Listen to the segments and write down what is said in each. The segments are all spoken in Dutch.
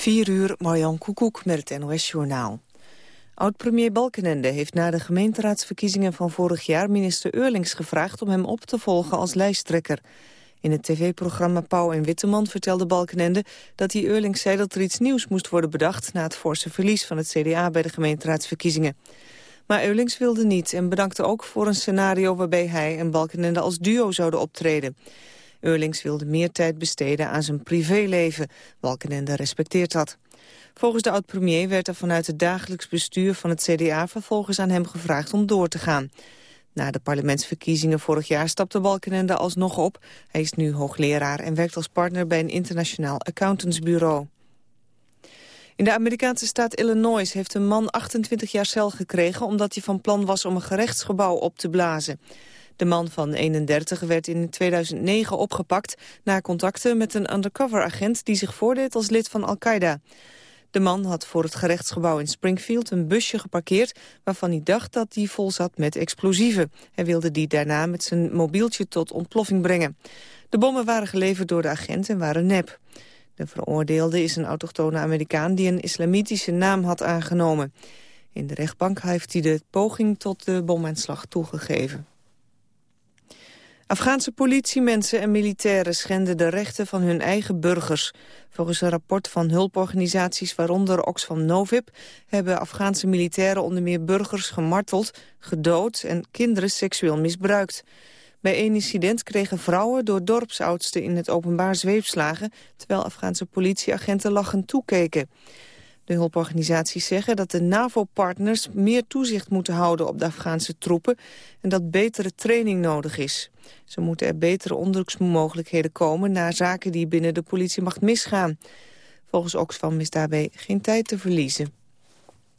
4 uur, Marjan Koekoek met het NOS-journaal. Oud-premier Balkenende heeft na de gemeenteraadsverkiezingen van vorig jaar minister Eurlings gevraagd om hem op te volgen als lijsttrekker. In het tv-programma Pauw en Witteman vertelde Balkenende dat hij Eurlings zei dat er iets nieuws moest worden bedacht na het forse verlies van het CDA bij de gemeenteraadsverkiezingen. Maar Eurlings wilde niet en bedankte ook voor een scenario waarbij hij en Balkenende als duo zouden optreden. Eurlings wilde meer tijd besteden aan zijn privéleven. Balkenende respecteert dat. Volgens de oud-premier werd er vanuit het dagelijks bestuur van het CDA vervolgens aan hem gevraagd om door te gaan. Na de parlementsverkiezingen vorig jaar stapte Balkenende alsnog op. Hij is nu hoogleraar en werkt als partner bij een internationaal accountantsbureau. In de Amerikaanse staat Illinois heeft een man 28 jaar cel gekregen... omdat hij van plan was om een gerechtsgebouw op te blazen. De man van 31 werd in 2009 opgepakt... na contacten met een undercover-agent die zich voordeed als lid van Al-Qaeda. De man had voor het gerechtsgebouw in Springfield een busje geparkeerd... waarvan hij dacht dat die vol zat met explosieven. Hij wilde die daarna met zijn mobieltje tot ontploffing brengen. De bommen waren geleverd door de agent en waren nep. De veroordeelde is een autochtone Amerikaan die een islamitische naam had aangenomen. In de rechtbank heeft hij de poging tot de bomaanslag toegegeven. Afghaanse politiemensen en militairen schenden de rechten van hun eigen burgers. Volgens een rapport van hulporganisaties, waaronder Oxfam Novib... hebben Afghaanse militairen onder meer burgers gemarteld, gedood... en kinderen seksueel misbruikt. Bij één incident kregen vrouwen door dorpsoudsten in het openbaar zweepslagen... terwijl Afghaanse politieagenten lachend toekeken. De hulporganisaties zeggen dat de NAVO-partners meer toezicht moeten houden op de Afghaanse troepen en dat betere training nodig is. Zo moeten er betere onderzoeksmogelijkheden komen naar zaken die binnen de politiemacht misgaan. Volgens Oxfam is daarbij geen tijd te verliezen.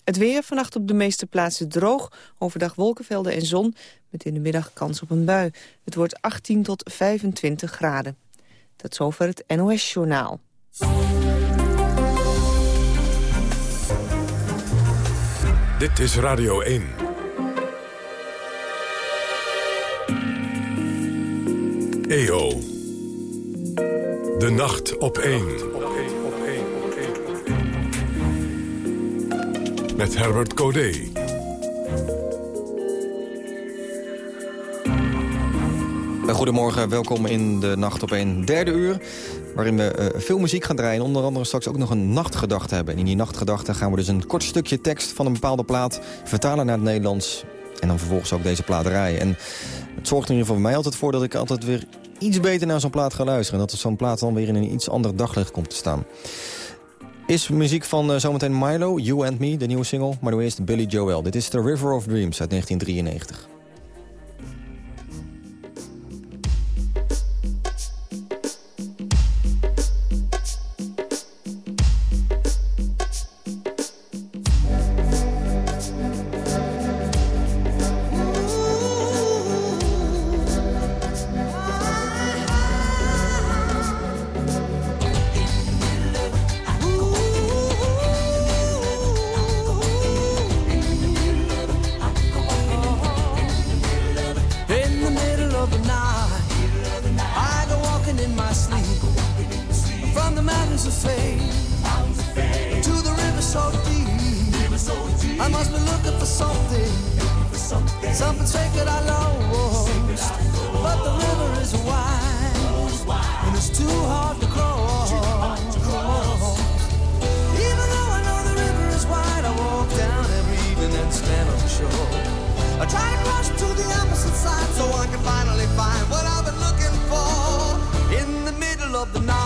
Het weer vannacht op de meeste plaatsen droog, overdag wolkenvelden en zon, met in de middag kans op een bui. Het wordt 18 tot 25 graden. Tot zover het NOS-journaal. Dit is Radio 1. EO. De nacht op 1. Met Herbert Codé. Goedemorgen, welkom in de Nacht op 1 derde uur waarin we uh, veel muziek gaan draaien. Onder andere straks ook nog een nachtgedachte hebben. En in die nachtgedachte gaan we dus een kort stukje tekst van een bepaalde plaat... vertalen naar het Nederlands en dan vervolgens ook deze plaat draaien. En het zorgt in ieder geval voor mij altijd voor dat ik altijd weer iets beter naar zo'n plaat ga luisteren. En dat zo'n plaat dan weer in een iets ander daglicht komt te staan. Is muziek van uh, zometeen Milo, You and Me, de nieuwe single. Maar nu eerst Billy Joel. Dit is The River of Dreams uit 1993. of faith, to the river so deep. I must be looking for something, something, sacred I lost. But the river is wide, and it's too hard to cross. Even though I know the river is wide, I walk down every evening and stand on shore. I try to cross to the opposite side so I can finally find what I've been looking for in the middle of the night.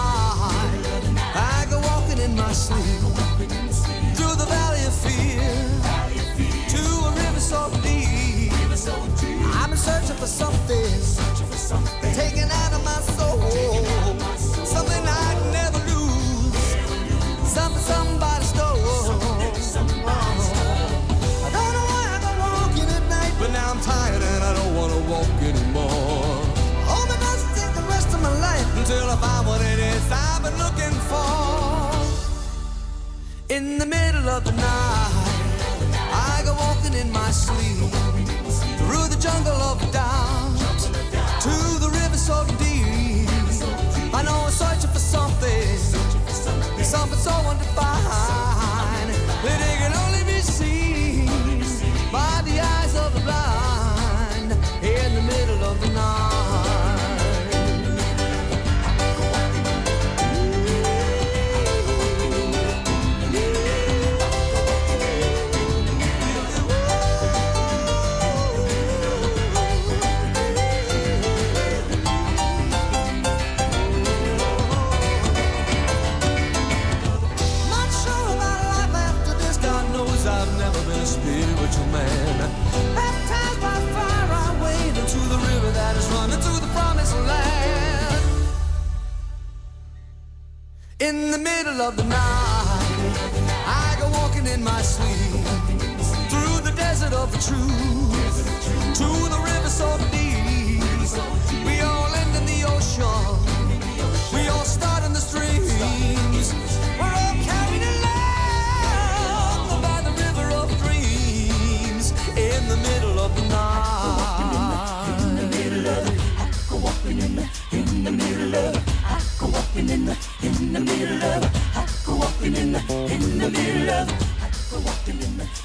searching for something, searching for something taken out of my soul, of my soul. something I'd never lose, never something somebody stole. Something somebody stole. I don't know why I go walking at night, but now I'm tired and I don't want to walk anymore. Oh, but that's take the rest of my life until I find what it is I've been looking for. In the middle of the night, I go walking in my sleep through the jungle of doubt, to the river so deep. I know I'm searching for something, something so undefined. Desert of the truth to the river so deep. We all end in the ocean. We all start in the streams. We're all carried along by the river of dreams in the middle of the night. In the middle of I go walking in the, in the middle of. I go walking in the, in the middle of. I go in the, in the middle of. I walking in the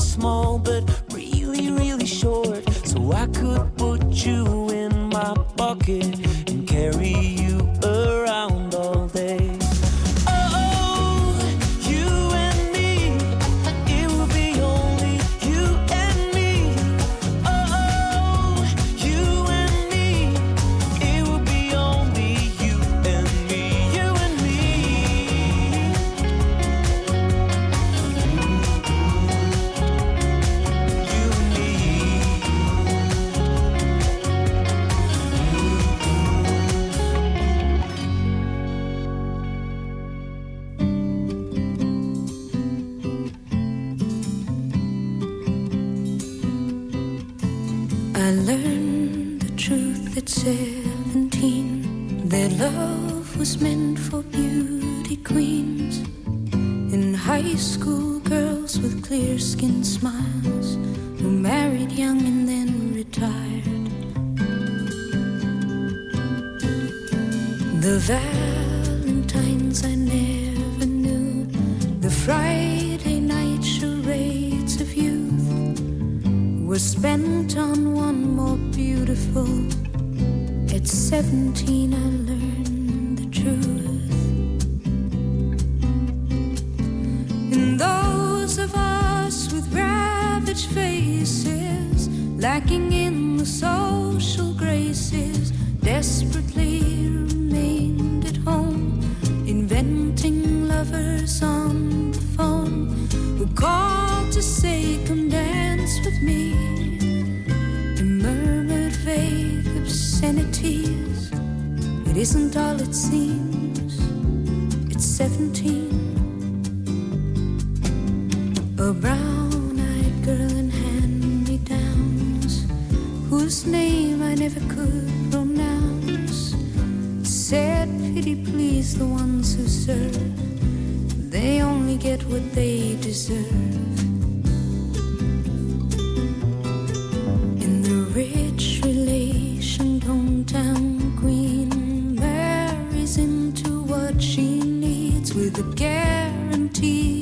Small, but really, really short, so I could put you in my pocket It isn't all it seems, it's 17. A brown eyed girl in hand me downs, whose name I never could pronounce, said, Pity please the ones who serve, they only get what they deserve. A guarantee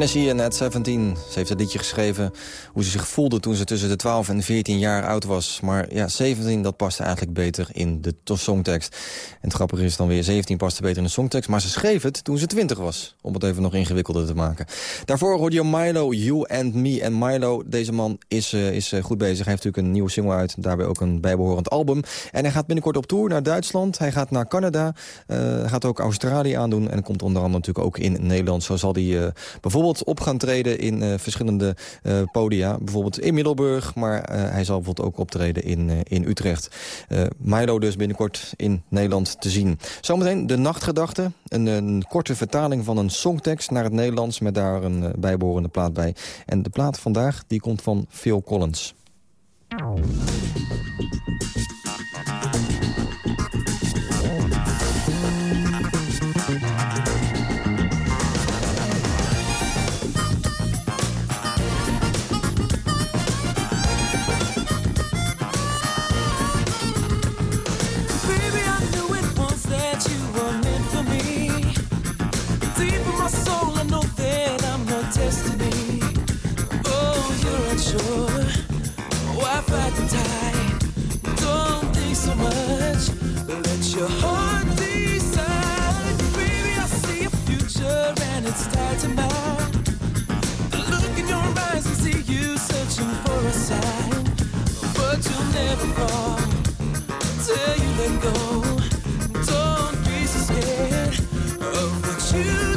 Genesee en At 17. Ze heeft het liedje geschreven hoe ze zich voelde toen ze tussen de 12 en 14 jaar oud was. Maar ja, 17, dat paste eigenlijk beter in de songtekst. En het grappige is dan weer, 17 paste beter in de songtekst. Maar ze schreef het toen ze 20 was, om het even nog ingewikkelder te maken. Daarvoor hoorde je Milo, You and Me. En Milo, deze man is, eh, is eh, goed bezig. Hij heeft natuurlijk een nieuwe single uit, daarbij ook een bijbehorend album. En hij gaat binnenkort op tour naar Duitsland. Hij gaat naar Canada, eh, gaat ook Australië aandoen. En komt onder andere natuurlijk ook in Nederland. Zo zal hij bijvoorbeeld op gaan treden in eh, verschillende eh, podia. Bijvoorbeeld in Middelburg, maar eh, hij zal bijvoorbeeld ook optreden in, in Utrecht. Milo dus binnenkort in Nederland te zien. Zometeen de nachtgedachte. Een, een korte vertaling van een songtekst naar het Nederlands... met daar een eh, bijbehorende plaat bij. En de plaat vandaag die komt van Phil Collins. your heart. Baby, I see a future and it's tied to mine. Look in your eyes and see you searching for a sign, but you'll never fall you let go. Don't be so scared of what you.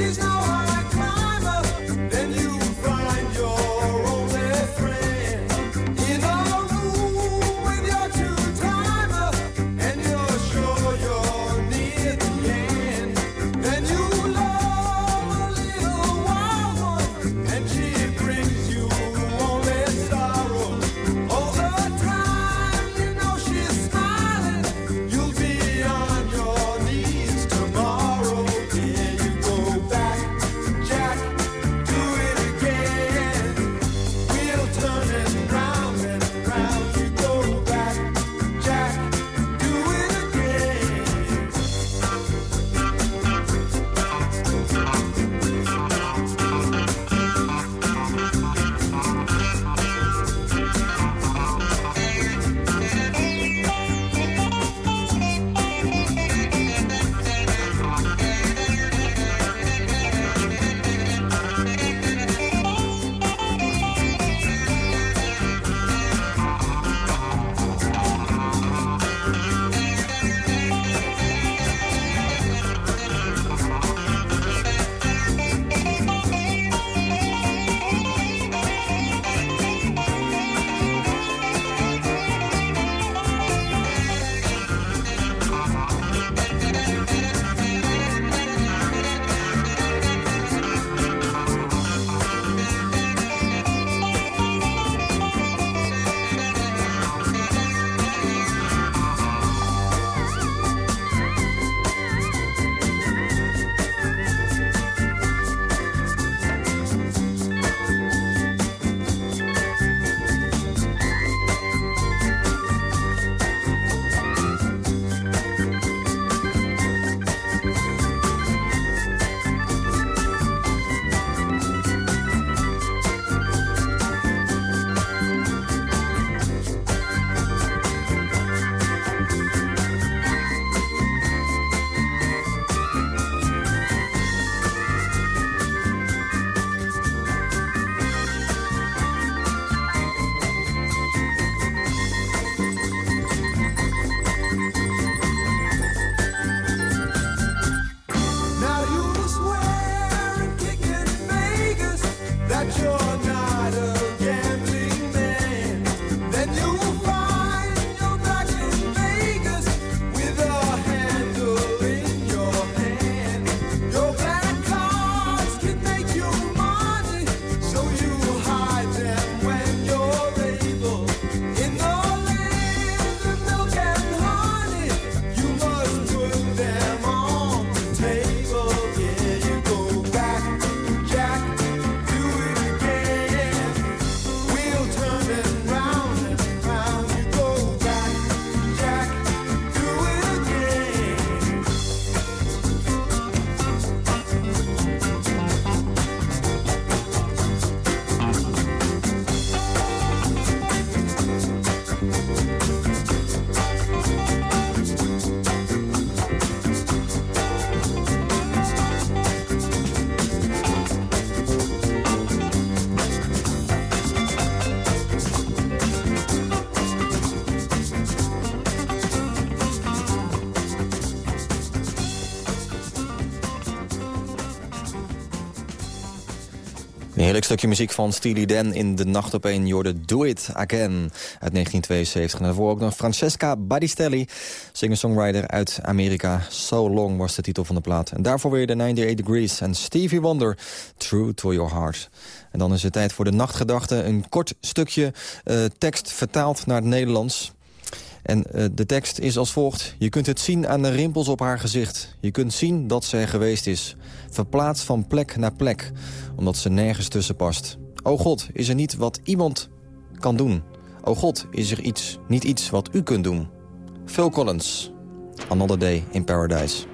is the Een heerlijk stukje muziek van Steely Dan in De Nacht op een Jorde Do It Again uit 1972. En daarvoor ook nog Francesca Badistelli, singer-songwriter uit Amerika. So Long was de titel van de plaat. En daarvoor weer de 98 Degrees en Stevie Wonder, True to Your Heart. En dan is het tijd voor de nachtgedachte. Een kort stukje uh, tekst vertaald naar het Nederlands. En uh, de tekst is als volgt. Je kunt het zien aan de rimpels op haar gezicht. Je kunt zien dat ze er geweest is. Verplaatst van plek naar plek, omdat ze nergens tussen past. O God, is er niet wat iemand kan doen? O God, is er iets, niet iets wat u kunt doen? Phil Collins, Another Day in Paradise.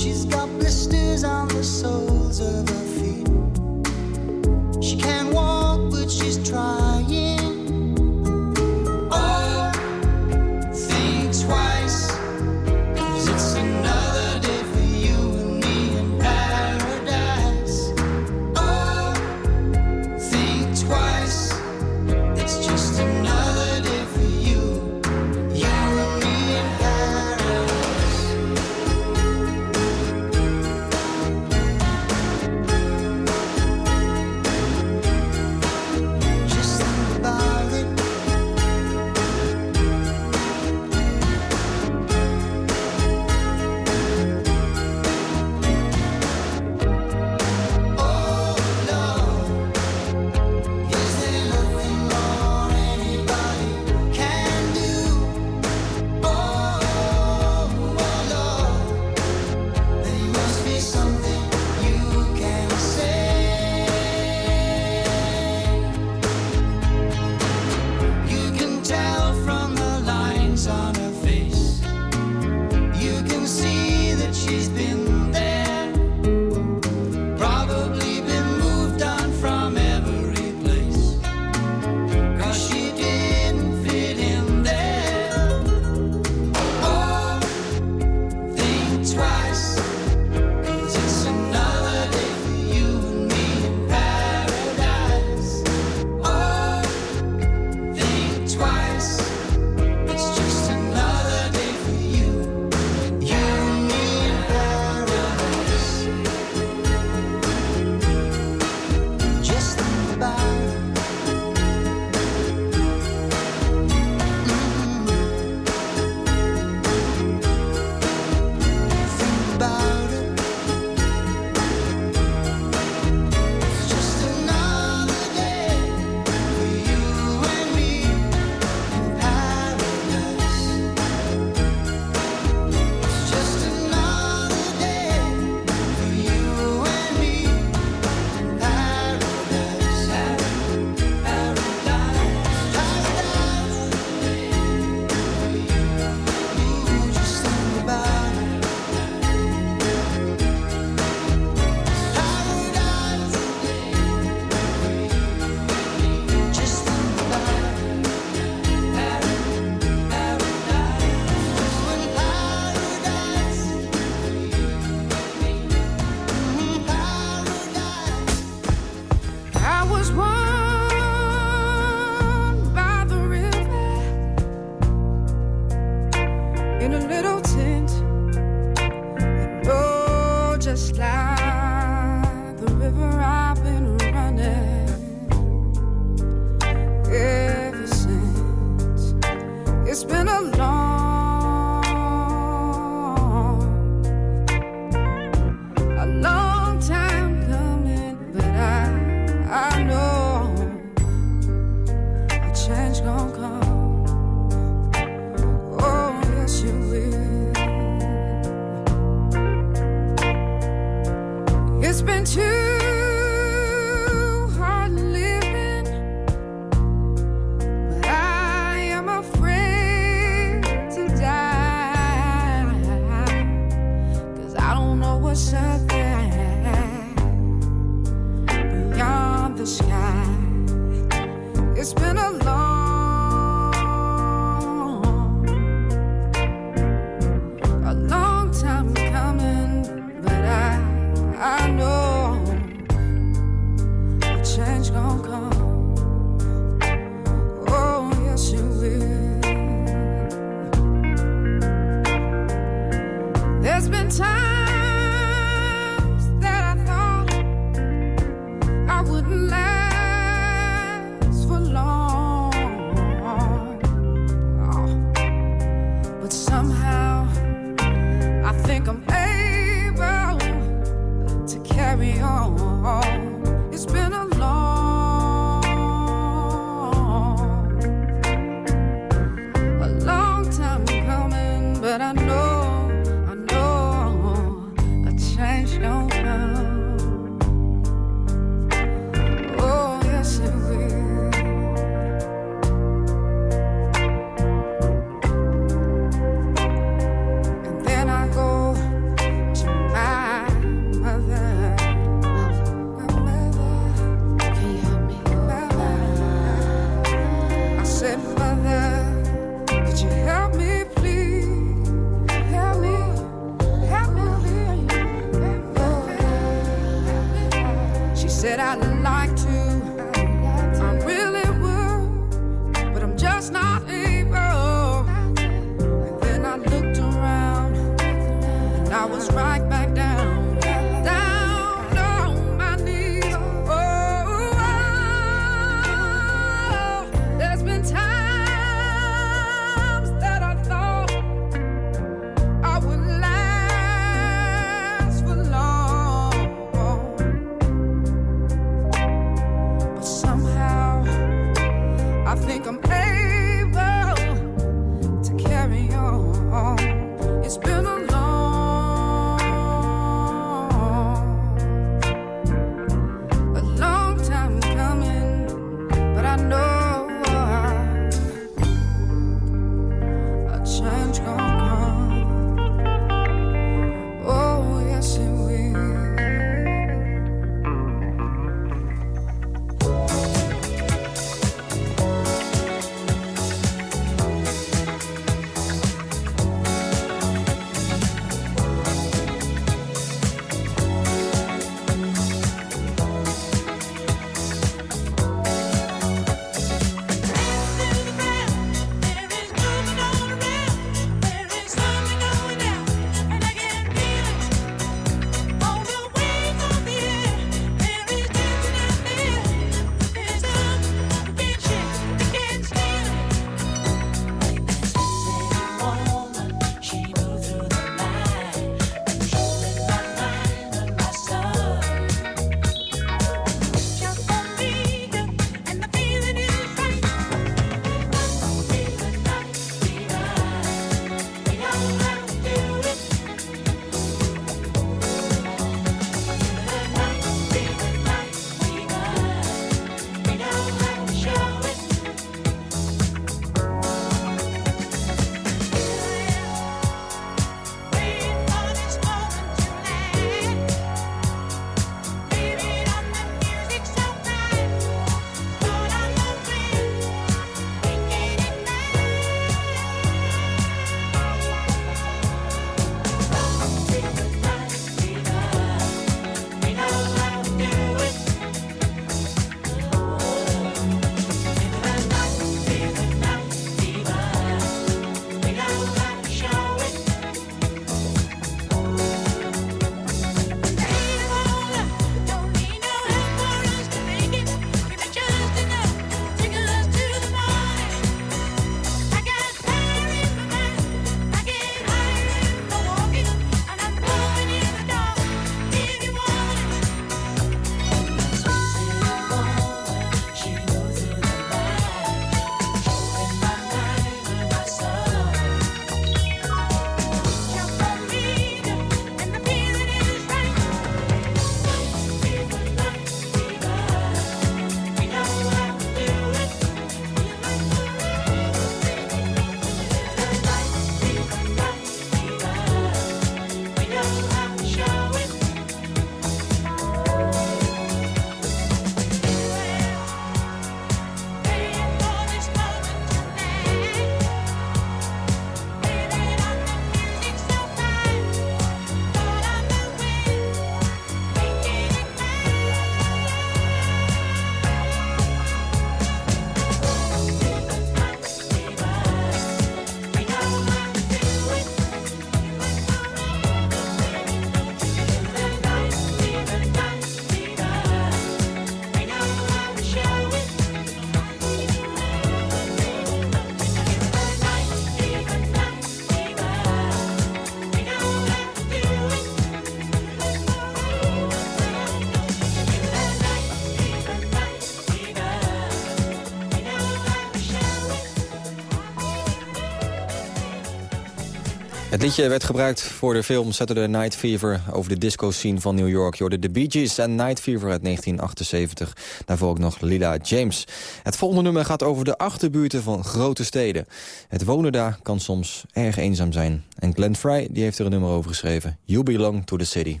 Het werd gebruikt voor de film Saturday Night Fever... over de disco-scene van New York. Je de Bee Gees en Night Fever uit 1978. Daarvoor ook nog Lila James. Het volgende nummer gaat over de achterbuurten van grote steden. Het wonen daar kan soms erg eenzaam zijn. En Glenn Fry die heeft er een nummer over geschreven. You Belong to the City.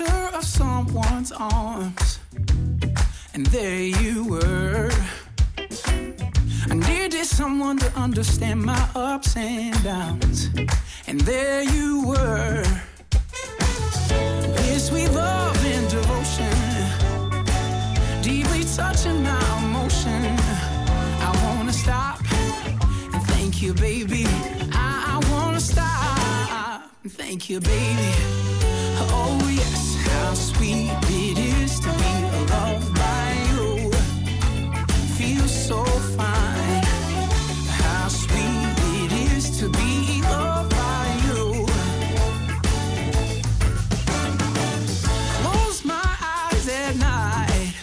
Shelter of someone's arms, and there you were. I needed someone to understand my ups and downs, and there you were. This we love and devotion, deeply touching my emotion. I wanna stop and thank you, baby. Thank you, baby. Oh yes, how sweet it is to be loved by you. Feels so fine. How sweet it is to be loved by you. Close my eyes at night,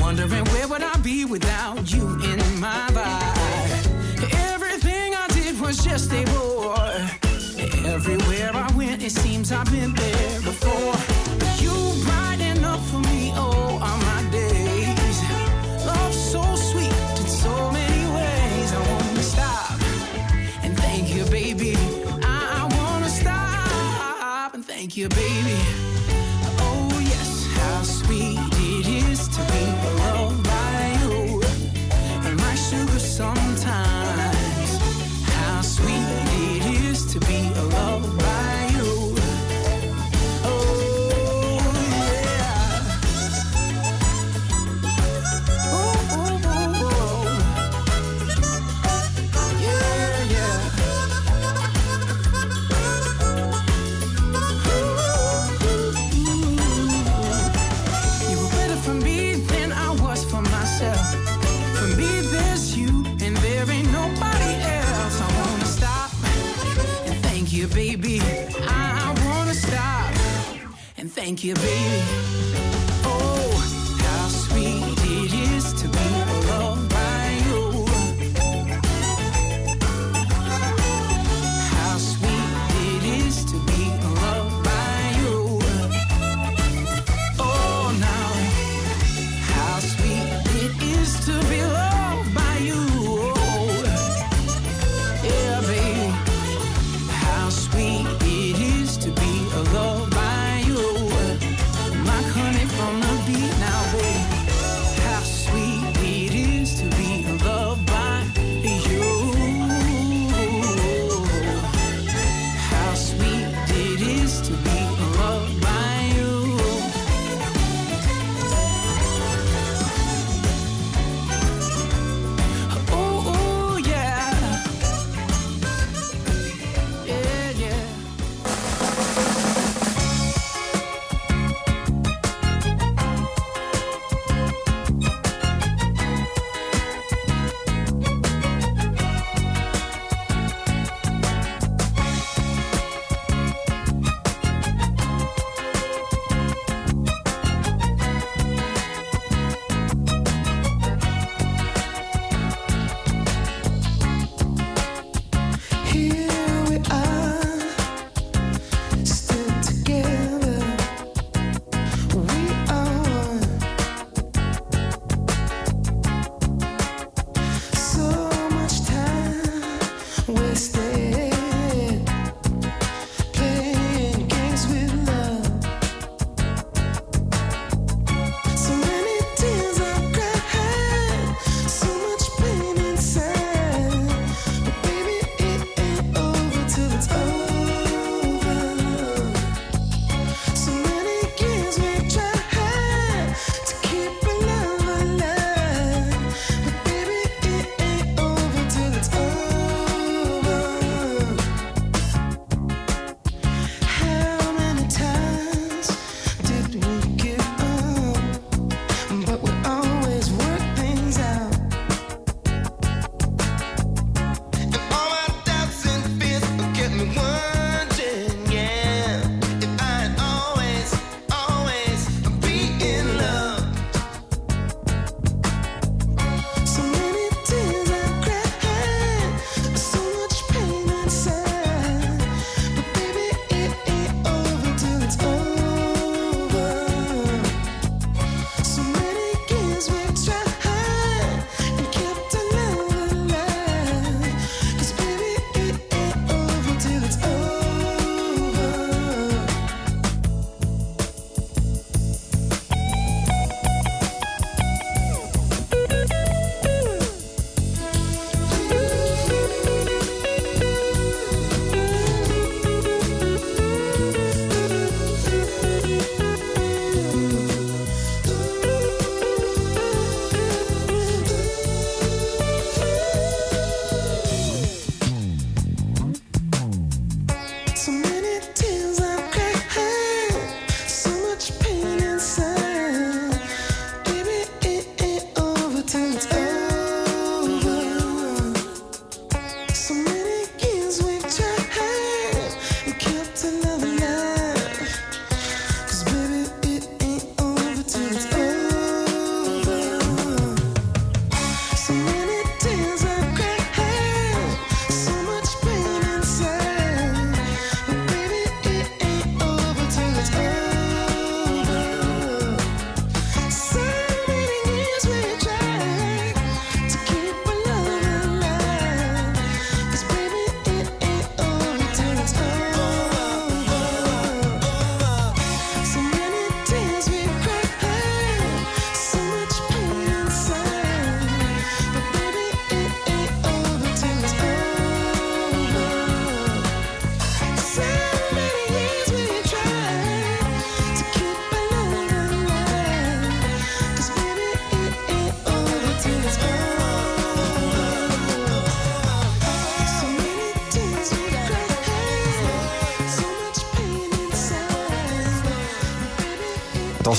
wondering where would I be without you in my life. Everything I did was just a bore. Everywhere I went, it seems I've been there before. You brighten up for me oh, all of my days. Love so sweet in so many ways. I wanna stop and thank you, baby. I, I wanna stop and thank you, baby.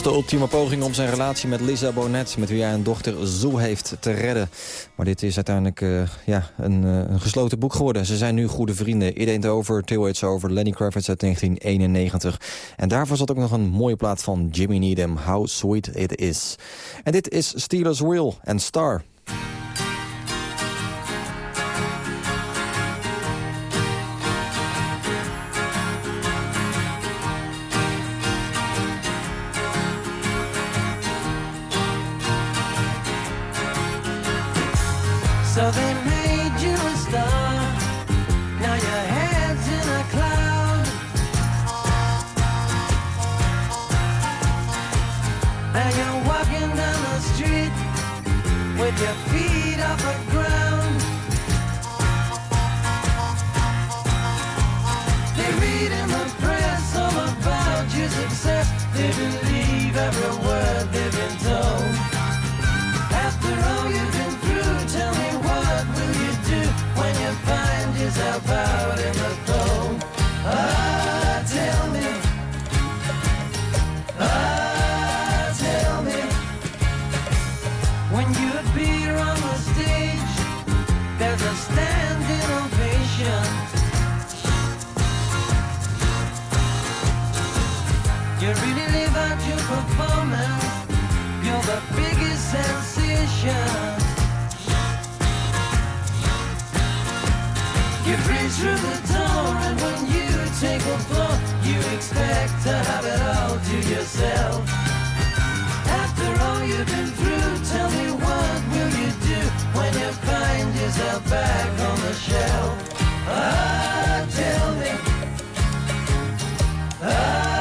De ultieme poging om zijn relatie met Lisa Bonet... met wie hij een dochter Zoe heeft te redden. Maar dit is uiteindelijk uh, ja, een, uh, een, gesloten boek geworden. Ze zijn nu goede vrienden. Ain't Over, Till It's Over, Lenny Kravitz uit 1991. En daarvoor zat ook nog een mooie plaat van Jimmy Needham, How Sweet It Is. En dit is Steelers Will en Star. Sensation. You breathe through the door, and when you take a floor, you expect to have it all to yourself. After all you've been through, tell me what will you do when you find yourself back on the shelf? Ah, tell me. Ah,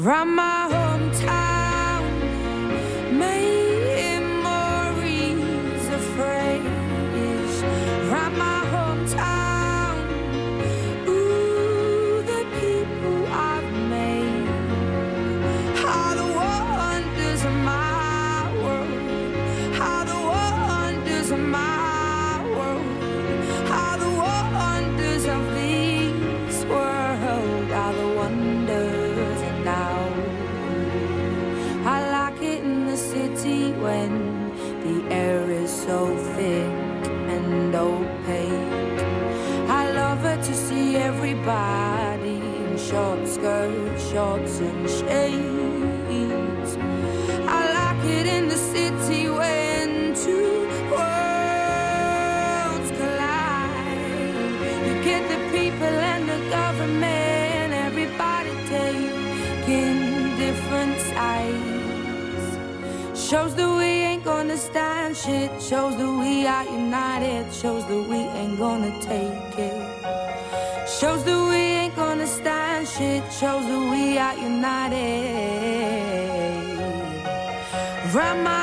Run my everybody in short skirts, shorts, and shades. I like it in the city when two worlds collide. You get the people and the government, everybody taking different sides. Shows that we ain't gonna stand shit. Shows that we are united. Shows that we ain't gonna take it. Shows that we ain't gonna stand shit. Shows that we are united. Wrap my